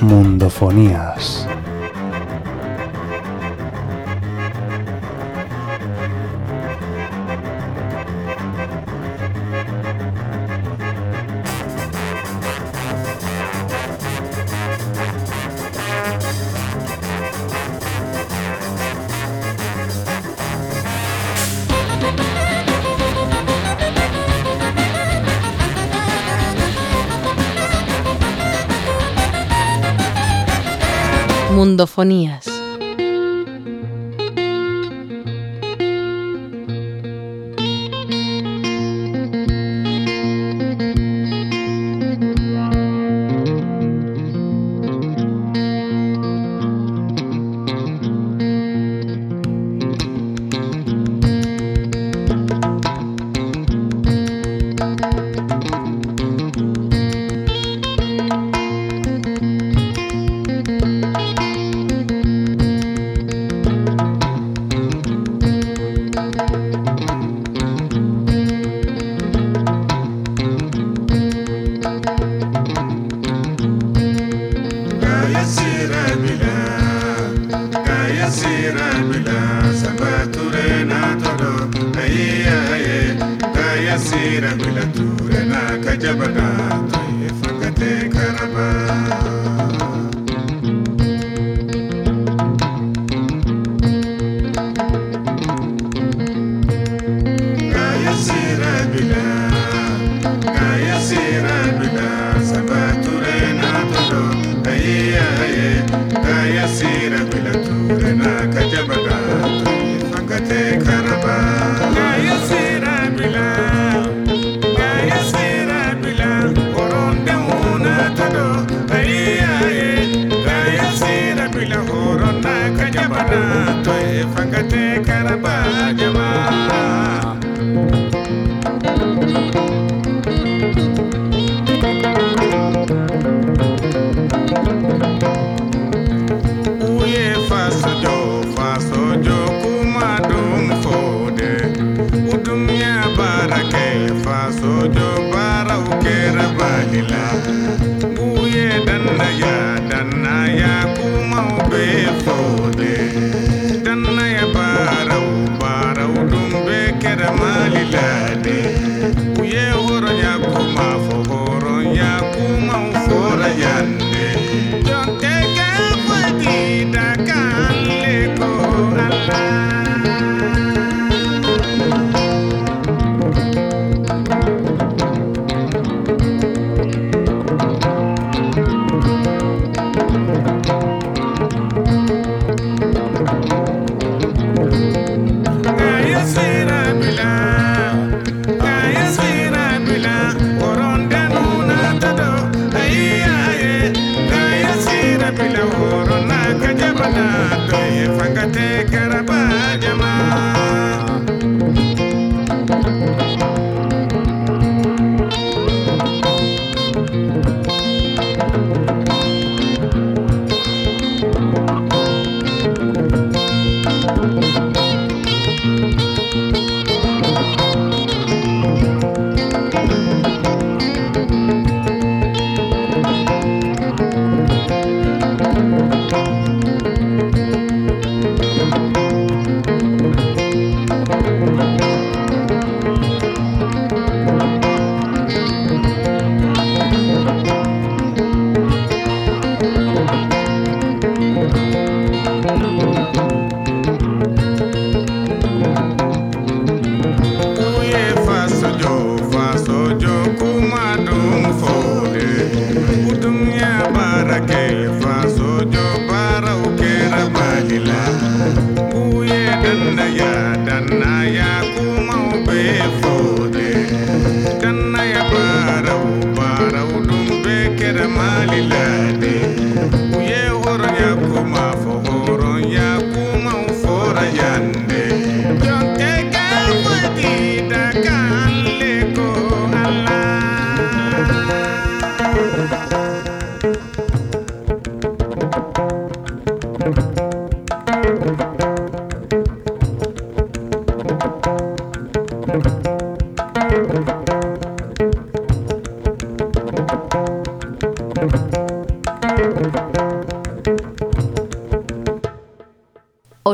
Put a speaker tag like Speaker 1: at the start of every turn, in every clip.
Speaker 1: Mundofonías.
Speaker 2: Mundofonías.
Speaker 3: Kaya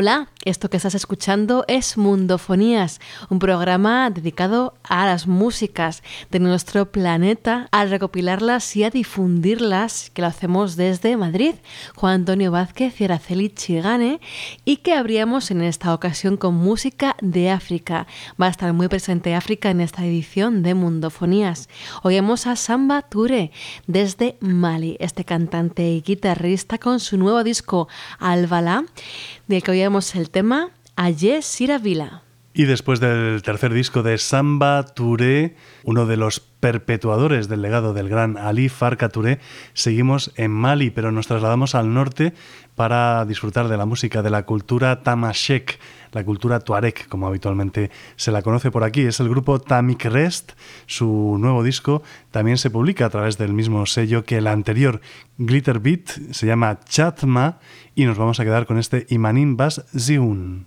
Speaker 1: là esto que estás escuchando es Mundofonías, un programa dedicado a las músicas de nuestro planeta, a recopilarlas y a difundirlas, que lo hacemos desde Madrid, Juan Antonio Vázquez y Araceli Chigane, y que abríamos en esta ocasión con música de África. Va a estar muy presente África en esta edición de Mundofonías. Oímos a Samba Touré desde Mali, este cantante y guitarrista con su nuevo disco Albalá del que oíamos el tema Ayer Vila.
Speaker 2: Y después del tercer disco de Samba Touré, uno de los perpetuadores del legado del gran Ali Farka Touré, seguimos en Mali, pero nos trasladamos al norte para disfrutar de la música de la cultura tamashek, la cultura tuareg, como habitualmente se la conoce por aquí. Es el grupo Tamik Rest. Su nuevo disco también se publica a través del mismo sello que el anterior, Glitter Beat, se llama Chatma, y nos vamos a quedar con este Imanin Bas Ziun.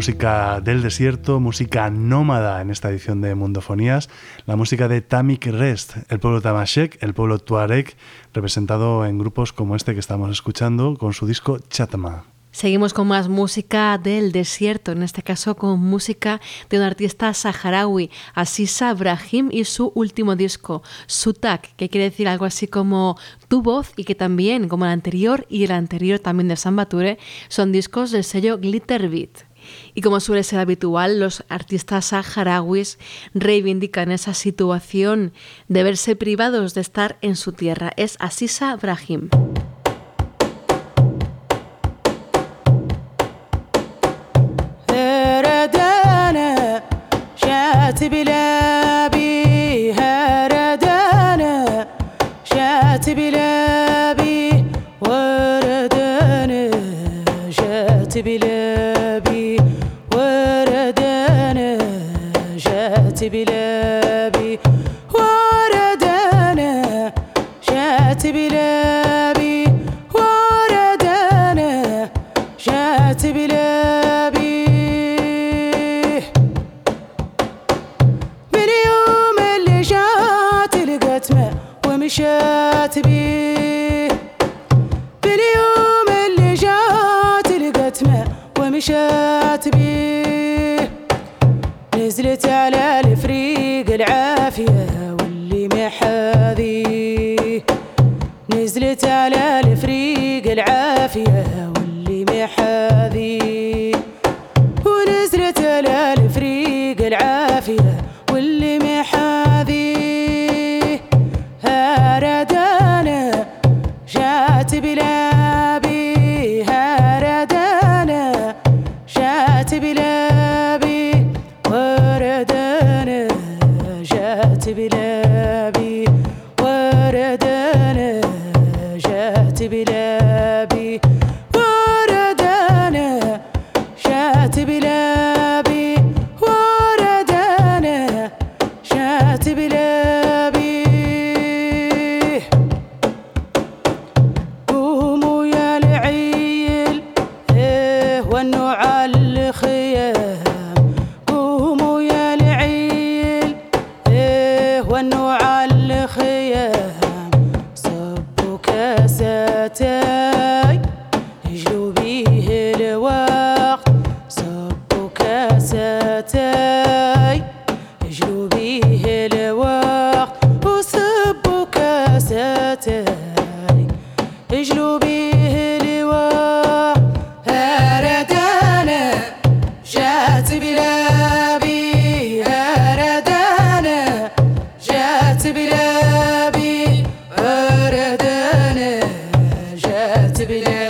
Speaker 2: Música del desierto, música nómada en esta edición de Mundofonías, la música de Tamik Rest, el pueblo tamashek, el pueblo tuareg, representado en grupos como este que estamos escuchando con su disco Chatma.
Speaker 1: Seguimos con más música del desierto, en este caso con música de un artista saharaui, Asisa Brahim, y su último disco, Sutak, que quiere decir algo así como tu voz, y que también, como el anterior y el anterior también de Sambature, son discos del sello Glitter Beat. Y como suele ser habitual, los artistas saharauis reivindican esa situación de verse privados de estar en su tierra. Es Asisa Brahim.
Speaker 4: عشت بيه. اليوم اللي جات القتمة ومشات بيه. نزلت على الفريق العافية واللي محاذي نزلت على الفريق العافية واللي
Speaker 2: bile.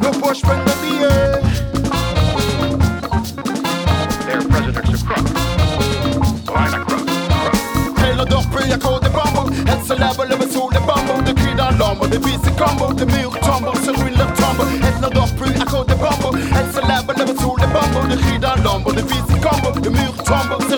Speaker 5: no
Speaker 6: push when the beer. Their president's a crook. Oh, Blind a crook.
Speaker 7: Taylor Duffy, I call the
Speaker 6: bumble. It's a level of a
Speaker 7: soul, the bumble. The kid on lumber, the beats the combo. The milk tumble, so we love tumble. Taylor Duffy, I call the bumble. It's a level of a soul, the bumble. The kid on lumber, the beats the combo. The milk tumble.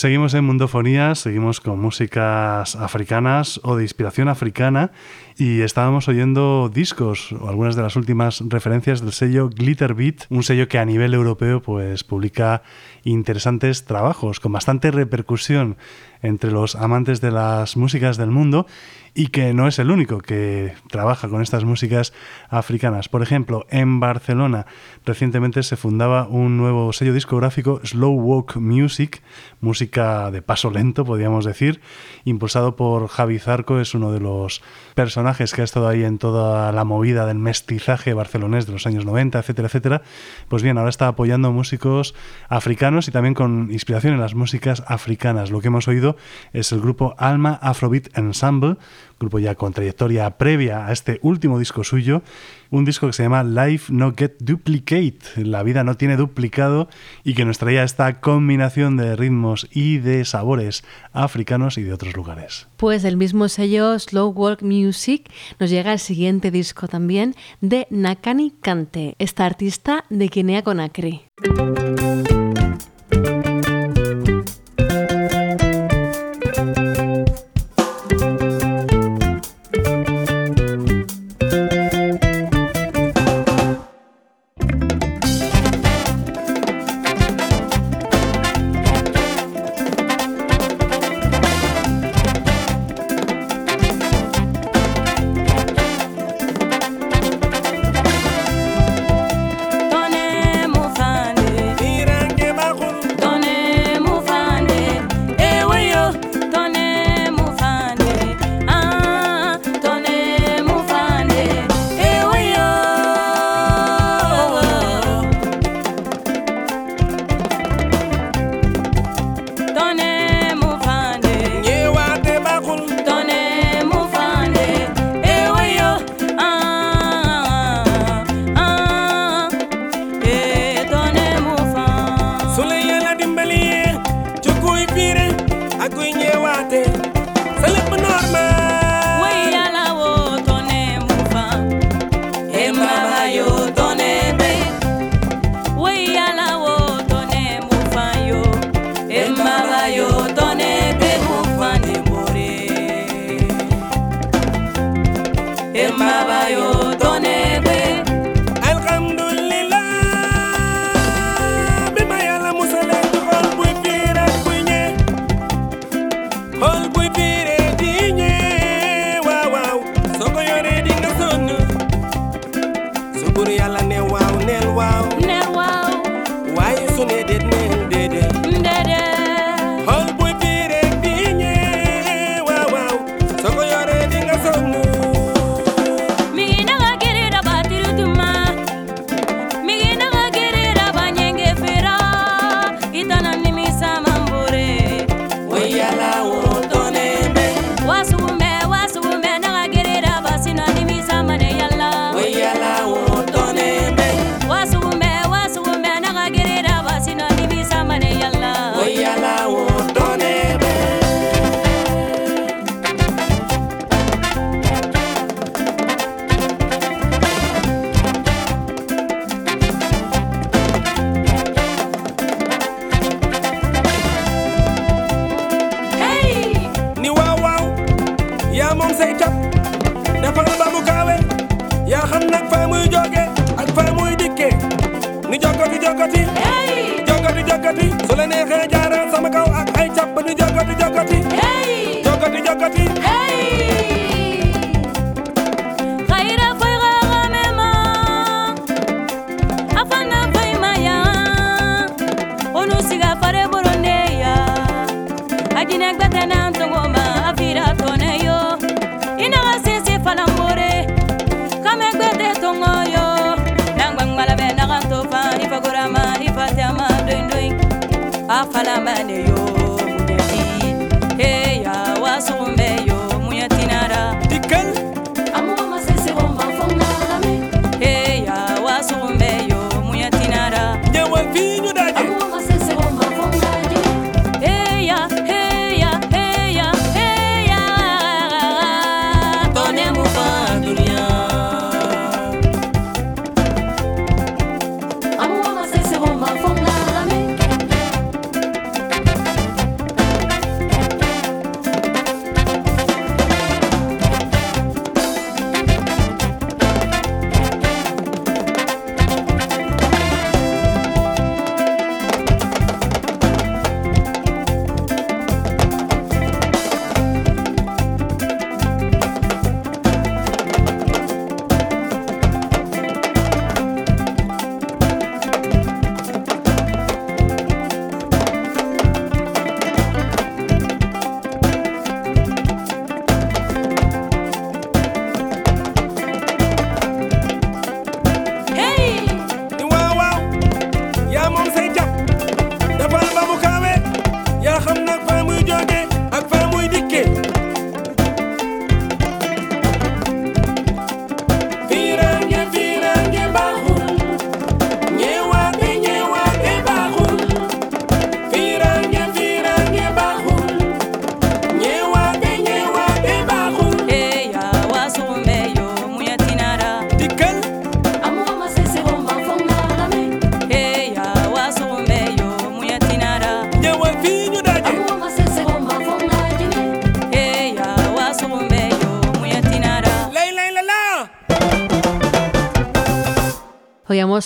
Speaker 2: Seguimos en Mundofonías, seguimos con músicas africanas o de inspiración africana y estábamos oyendo discos o algunas de las últimas referencias del sello Glitter Beat, un sello que a nivel europeo pues publica interesantes trabajos con bastante repercusión entre los amantes de las músicas del mundo y que no es el único que trabaja con estas músicas africanas. Por ejemplo, en Barcelona recientemente se fundaba un nuevo sello discográfico, Slow Walk Music, música de paso lento, podríamos decir, impulsado por Javi Zarco, es uno de los personajes que ha estado ahí en toda la movida del mestizaje barcelonés de los años 90, etcétera, etcétera. Pues bien, ahora está apoyando músicos africanos y también con inspiración en las músicas africanas. Lo que hemos oído es el grupo Alma Afrobeat Ensemble, grupo ya con trayectoria previa a este último disco suyo, un disco que se llama Life No Get Duplicate, la vida no tiene duplicado, y que nos traía esta combinación de ritmos y de sabores africanos y de otros lugares.
Speaker 1: Pues del mismo sello Slow Walk Music nos llega el siguiente disco también de Nakani Kante, esta artista de Guinea Conakry.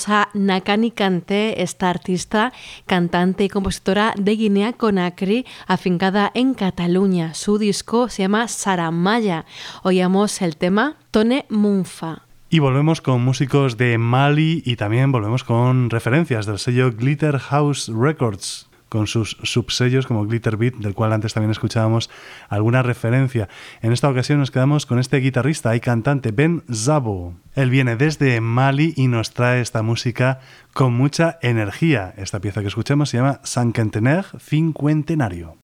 Speaker 1: a Nakani Kante, esta artista, cantante y compositora de Guinea Conakry, afincada en Cataluña. Su disco se llama Saramaya. Oíamos el tema Tone Munfa.
Speaker 2: Y volvemos con músicos de Mali y también volvemos con referencias del sello Glitter House Records con sus subsellos como Glitter Beat, del cual antes también escuchábamos alguna referencia. En esta ocasión nos quedamos con este guitarrista y cantante, Ben Zabo. Él viene desde Mali y nos trae esta música con mucha energía. Esta pieza que escuchamos se llama Cinquentenaire, Cincuentenario.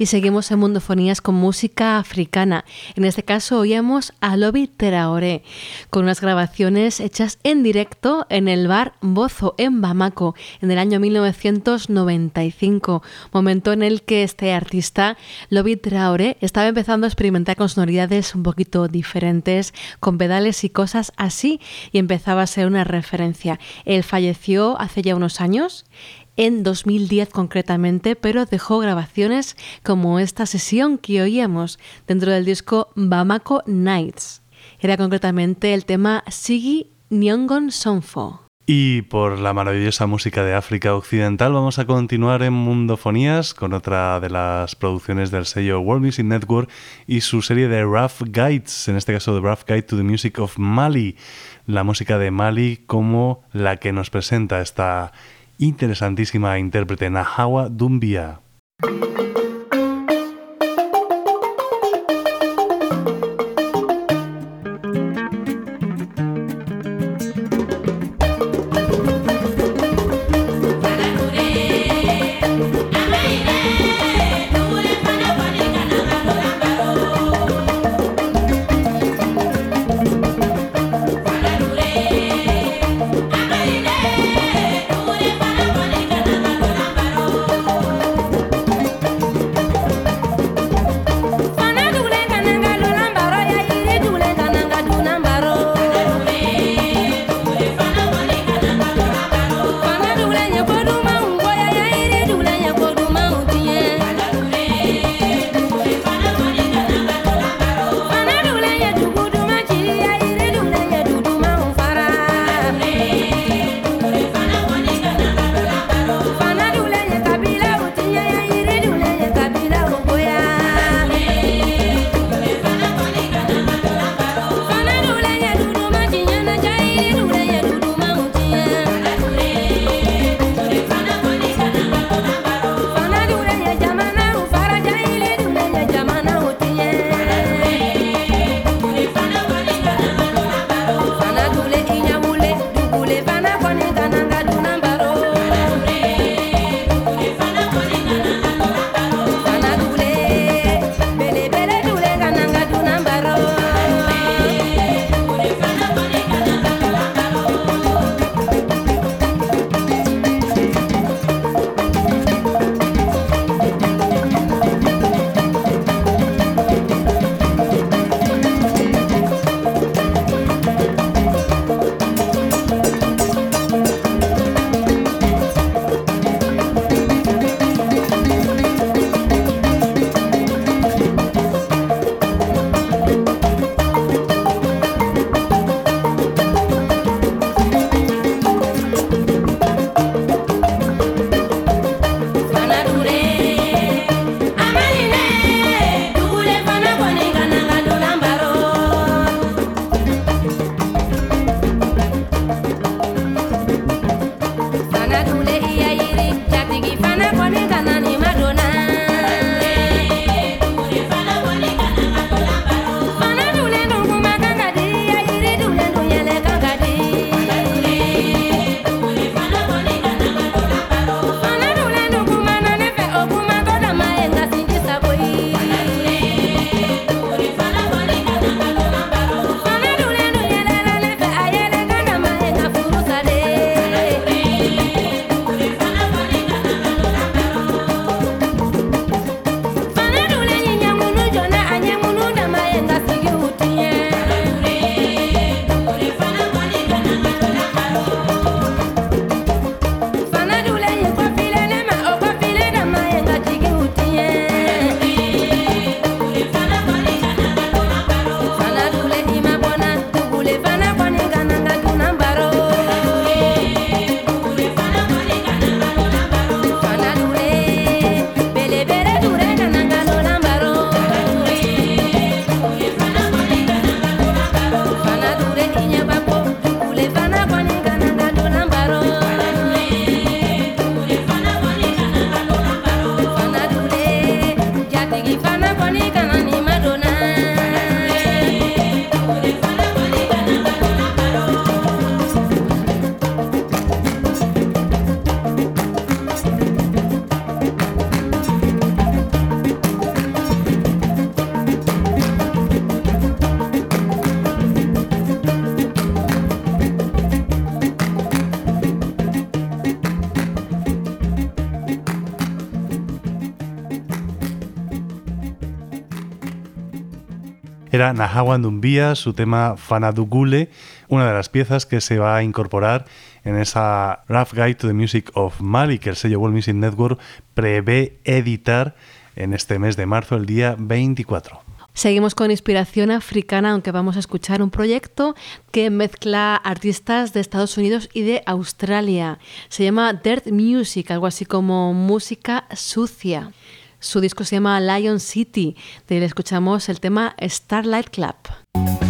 Speaker 1: Y seguimos en Mundofonías con música africana. En este caso oíamos a Lobi Traoré, con unas grabaciones hechas en directo en el bar Bozo en Bamako en el año 1995, momento en el que este artista, Lobi Traoré, estaba empezando a experimentar con sonoridades un poquito diferentes, con pedales y cosas así, y empezaba a ser una referencia. Él falleció hace ya unos años en 2010 concretamente, pero dejó grabaciones como esta sesión que oíamos dentro del disco Bamako Nights. Era concretamente el tema Sigi Nyongon Sonfo.
Speaker 8: Y por la maravillosa música de África Occidental vamos a continuar en Mundofonías con otra de las producciones del sello World Music Network y su serie de Rough Guides, en este caso The Rough Guide to the Music of Mali, la música de Mali como la que nos presenta esta interesantísima intérprete Nahawa Dumbia.
Speaker 2: Era Nahawan Dumbia, su tema Fanadugule, una de las piezas que se va a incorporar en esa Rough Guide to the Music of Mali que el sello World Music Network prevé editar en este mes de marzo, el día 24.
Speaker 1: Seguimos con inspiración africana, aunque vamos a escuchar un proyecto que mezcla artistas de Estados Unidos y de Australia. Se llama Dirt Music, algo así como música sucia. Su disco se llama Lion City, de él escuchamos el tema Starlight Club.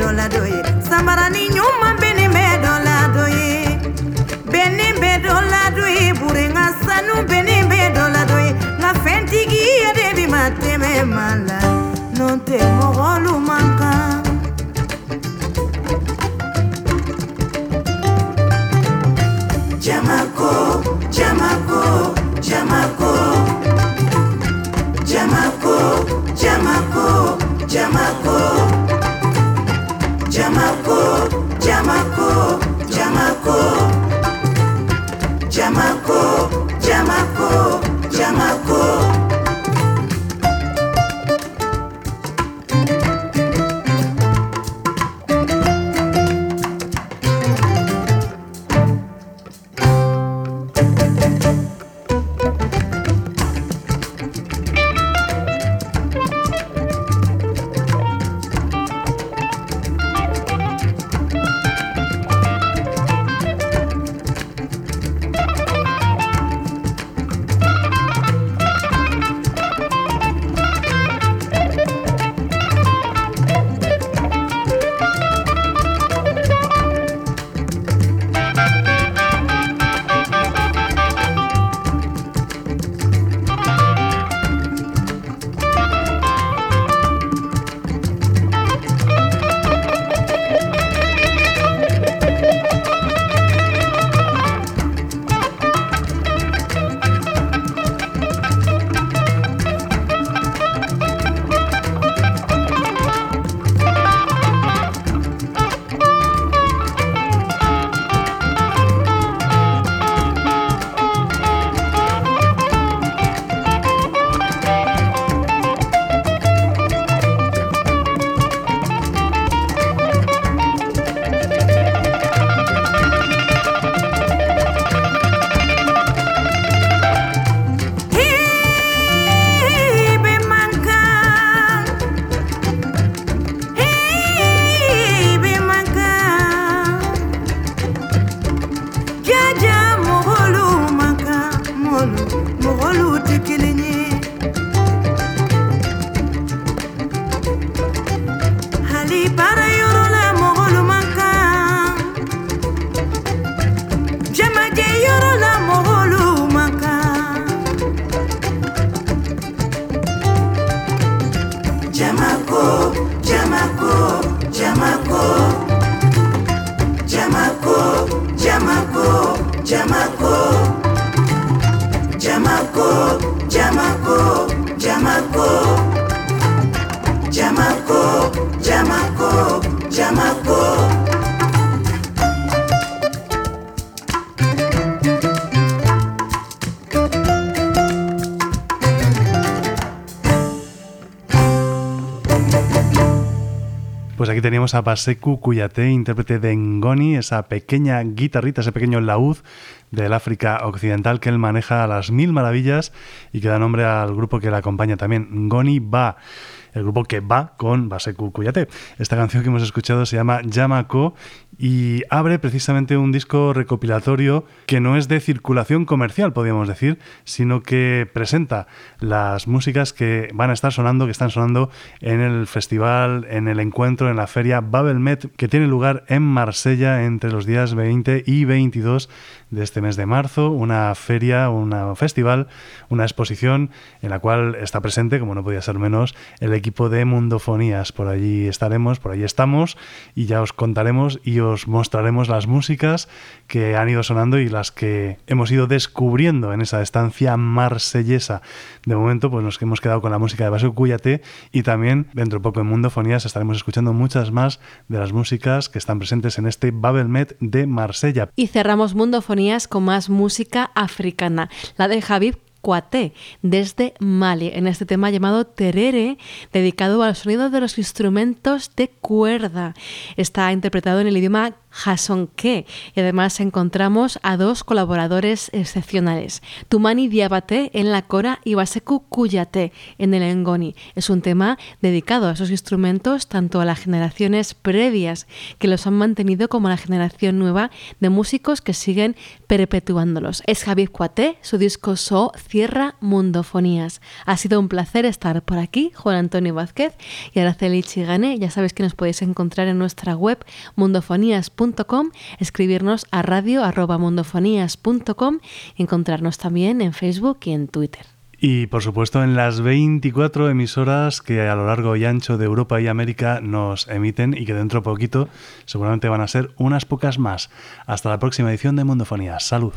Speaker 9: dola doye. Nyuma beni dola doye. Beni dola doye bure nga sanu beni dola doye. Nga fentigi mala. Non te mogolu jamako jamako jamako. Jamako jamako jamako.
Speaker 2: Teníamos a Baseku Kuyate, intérprete de Ngoni, esa pequeña guitarrita, ese pequeño laúd del África Occidental que él maneja a las mil maravillas y que da nombre al grupo que le acompaña también, Ngoni Ba, el grupo que va con Baseku Kuyate. Esta canción que hemos escuchado se llama Yamako y abre precisamente un disco recopilatorio que no es de circulación comercial, podríamos decir, sino que presenta las músicas que van a estar sonando, que están sonando en el festival, en el encuentro, en la feria Babelmet, que tiene lugar en Marsella entre los días 20 y 22 de este mes de marzo, una feria, un festival, una exposición en la cual está presente, como no podía ser menos, el equipo de Mundofonías. Por allí estaremos, por allí estamos y ya os contaremos y os mostraremos las músicas que han ido sonando y las que hemos ido descubriendo en esa estancia marsellesa. De momento, pues nos hemos quedado con la música de Basu Cuyate y también dentro de poco en Mundofonías estaremos escuchando muchas más de las músicas que están presentes en este Babelmet de Marsella.
Speaker 1: Y cerramos Mundofonías con más música africana, la de Habib Cuaté, desde Mali, en este tema llamado Terere, dedicado al sonido de los instrumentos de cuerda. Está interpretado en el idioma Jason Ke. Y además encontramos a dos colaboradores excepcionales, Tumani Diabate en la cora y Baseku Kuyate en el engoni. Es un tema dedicado a esos instrumentos tanto a las generaciones previas que los han mantenido como a la generación nueva de músicos que siguen perpetuándolos. Es Javier Cuate, su disco So cierra Mundofonías. Ha sido un placer estar por aquí, Juan Antonio Vázquez y Araceli Chigane. Ya sabéis que nos podéis encontrar en nuestra web mundofonías.com, escribirnos a radio.mundofonías.com encontrarnos también en Facebook y en Twitter.
Speaker 2: Y por supuesto en las 24 emisoras que a lo largo y ancho de Europa y América nos emiten y que dentro de poquito seguramente van a ser unas pocas más. Hasta la próxima edición de Mundofonías. Salud.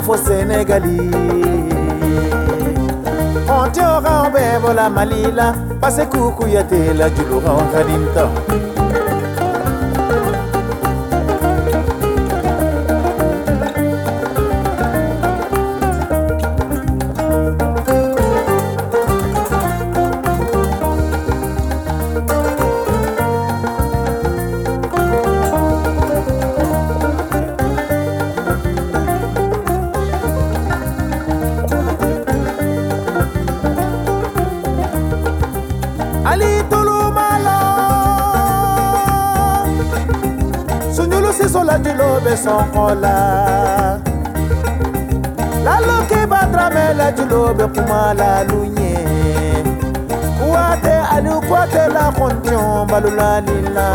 Speaker 10: il faut Sénégali. On te aura en bébé la Malila, passe coucou yate la Djuloura en Khadimta. kɔnkɔla laloke batrame la julo bɛ kuma lalu ɲɛ kuwate ani kuwate la kɔntiɲɔ balolani lila,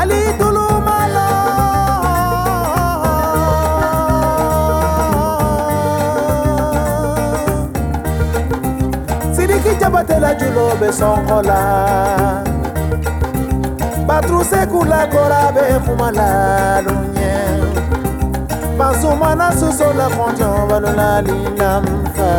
Speaker 10: ali tuluma la. Sidiki jabate la. Julo bɛ sɔnkɔ la batrusekulakola befuma lalunye basumana susola konjo balola linamfa